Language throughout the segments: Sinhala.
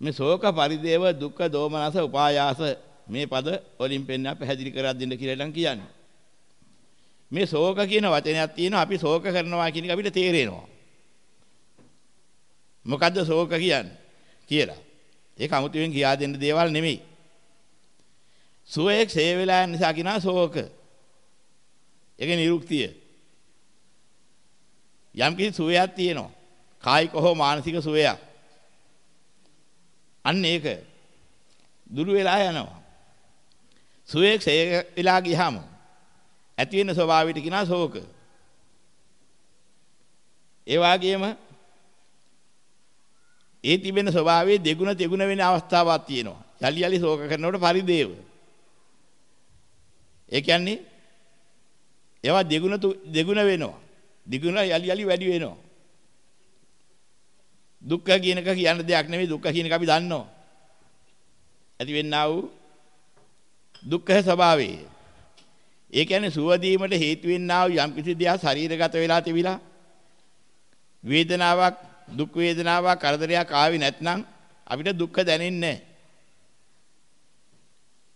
මේ ශෝක පරිදේව දුක්ඛ දෝමනස උපායාස මේ පද වලින් පෙන්න පැහැදිලි කරලා දෙන්න කියලා නම් කියන්නේ. මේ ශෝක කියන වචනයක් තියෙනවා අපි ශෝක කරනවා කියන එක අපිට තේරෙනවා. මොකද්ද ශෝක කියන්නේ කියලා. ඒක 아무තුවෙන් කියා දෙන්න දේවල් නෙමෙයි. සුවයක් සේ වෙලා යන නිසා කියනවා ශෝක. ඒක නිරුක්තිය. යම් කිසි සුවයක් තියෙනවා. කායික හෝ මානසික සුවයක්. අන්න ඒක දුරු වෙලා යනවා. සුවයක් සේ වෙලා ගියාම ඇති වෙන ස්වභාවයට කියනවා ශෝක. ඒ වගේම ඒ තිබෙන ස්වභාවයේ දෙගුණ දෙගුණ වෙන අවස්ථාවක් තියෙනවා. යලි යලි ශෝක කරනකොට පරිදේව. ඒ කියන්නේ ඒවා දෙගුණ දෙගුණ වෙනවා. දෙගුණ යලි යලි වැඩි වෙනවා. දුක්ඛ කියන එක කියන දෙයක් නෙවෙයි දුක්ඛ කියන එක අපි දන්නවා. ඇති වෙන්නා වූ දුක්ඛ ස්වභාවය. ඒ කියන්නේ සුවදීමට හේතු වෙන්නා වූ යම් කිසි දෙයක් ශරීරගත වෙලා තිබිලා වේදනාවක් දුක් වේදනාවක් කරදරයක් ආවේ නැත්නම් අපිට දුක්ඛ දැනෙන්නේ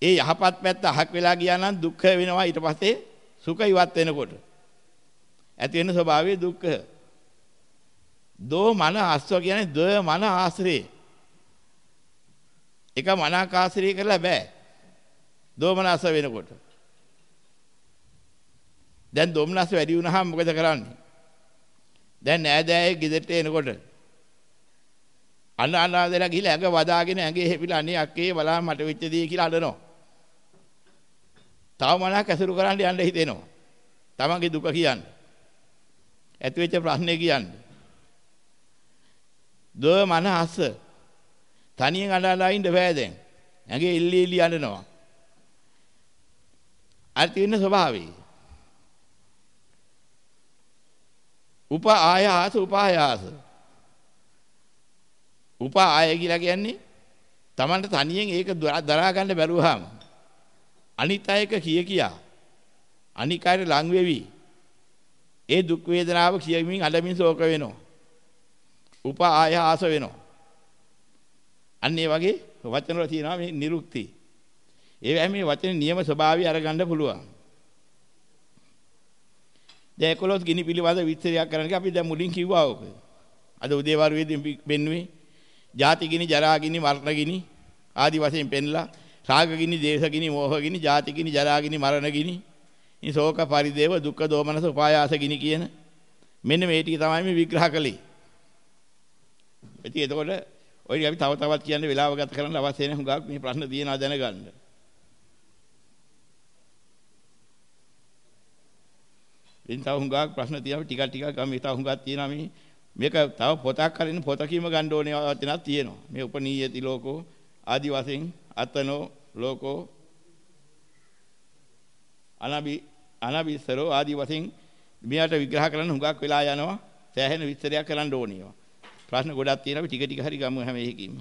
ඒ යහපත් පැත්ත අහක් වෙලා ගියා නම් දුක්ඛ වෙනවා ඊට පස්සේ සුඛ ඉවත් වෙනකොට ඇති වෙන ස්වභාවය දුක්ඛ දෝ මන ආස්ව කියන්නේ ද මන ආශ්‍රේ එක මනාකාශ්‍රේ කරලා බෑ දෝමනස වෙනකොට දැන් දොම්නස් වැඩි වුණාම මොකද කරන්නේ දැන් නෑදෑයේ ගෙදරට එනකොට අන්න අනාදලා ගිහලා ඇඟ වදාගෙන ඇඟේ හෙපිලා අනේ අක්කේ බලන්න මට වෙච්ච දේ කියලා අඬනවා. තව මනක් ඇසුරු කරන්න යන්න හිතෙනවා. තමන්ගේ දුක කියන්න. ඇති වෙච්ච ප්‍රශ්නේ කියන්න. දෝ මන හස්ස තනියෙන් අඬලා ඉන්න බෑ දැන්. ඇඟේ ඉල්ලි ඉල්ලි අඬනවා. අර තියෙන ස්වභාවය. උප ආයාස උපායාස උපාය කියලා කියන්නේ Tamanට තනියෙන් ඒක දරා ගන්න බැරුවාම අනිත් අයක කිය කියා අනික් අයට ලං වෙවි ඒ දුක් වේදනාව කියමින් අඩමින් ශෝක වෙනවා උපාය ආස වෙනවා. අන්න ඒ වගේ වචන වල තියෙනවා මේ නිරුක්ති. ඒ මේ වචනේ නියම ස්වභාවය අරගන්න පුළුවන්. දැන් 11 ගිනි පිළිබඳ විස්තරයක් කරන්න අපි දැන් මුලින් කිව්වා ඕක. අද උදේවරුවේදී පෙන්වුවේ ජාති ගිනි, ජරා ගිනි, මරණ ගිනි ආදි වශයෙන් පෙන්ලා රාග ගිනි, දේශ ගිනි, මෝහ ගිනි, ජාති ගිනි, ජරා ගිනි, මරණ ගිනි, ඉතින් ශෝක පරිදේව දුක්ඛ දෝමනස උපායාස ගිනි කියන මෙන්න මේ ටික තමයි මේ විග්‍රහ කළේ. ඉතින් එතකොට ඔය අපි තව තවත් කියන්න වෙලාව ගත කරන්න අවශ්‍ය නැහැ. හුඟක් මේ ප්‍රශ්න තියෙනවා දැනගන්න. ඉතින් තව හුඟක් ප්‍රශ්න තියෙනවා. ටිකක් ටිකක් ගම තව හුඟක් තියෙනවා. මේ මේක තව පොතක් හරින පොතකීම ගන්න ඕනේ වචනක් තියෙනවා. මේ උපනීයති ලෝකෝ ආදි වශයෙන් අතනෝ ලෝකෝ අනබි අනබිසරෝ ආදි වශයෙන් මෙයාට විග්‍රහ කරන්න හුඟක් වෙලා යනවා. සෑහෙන විස්තරයක් කරන්න ඕනේ ප්‍රශ්න ගොඩක් තියෙනවා. ටික ටික හරි ගමු හැම එකකින්ම.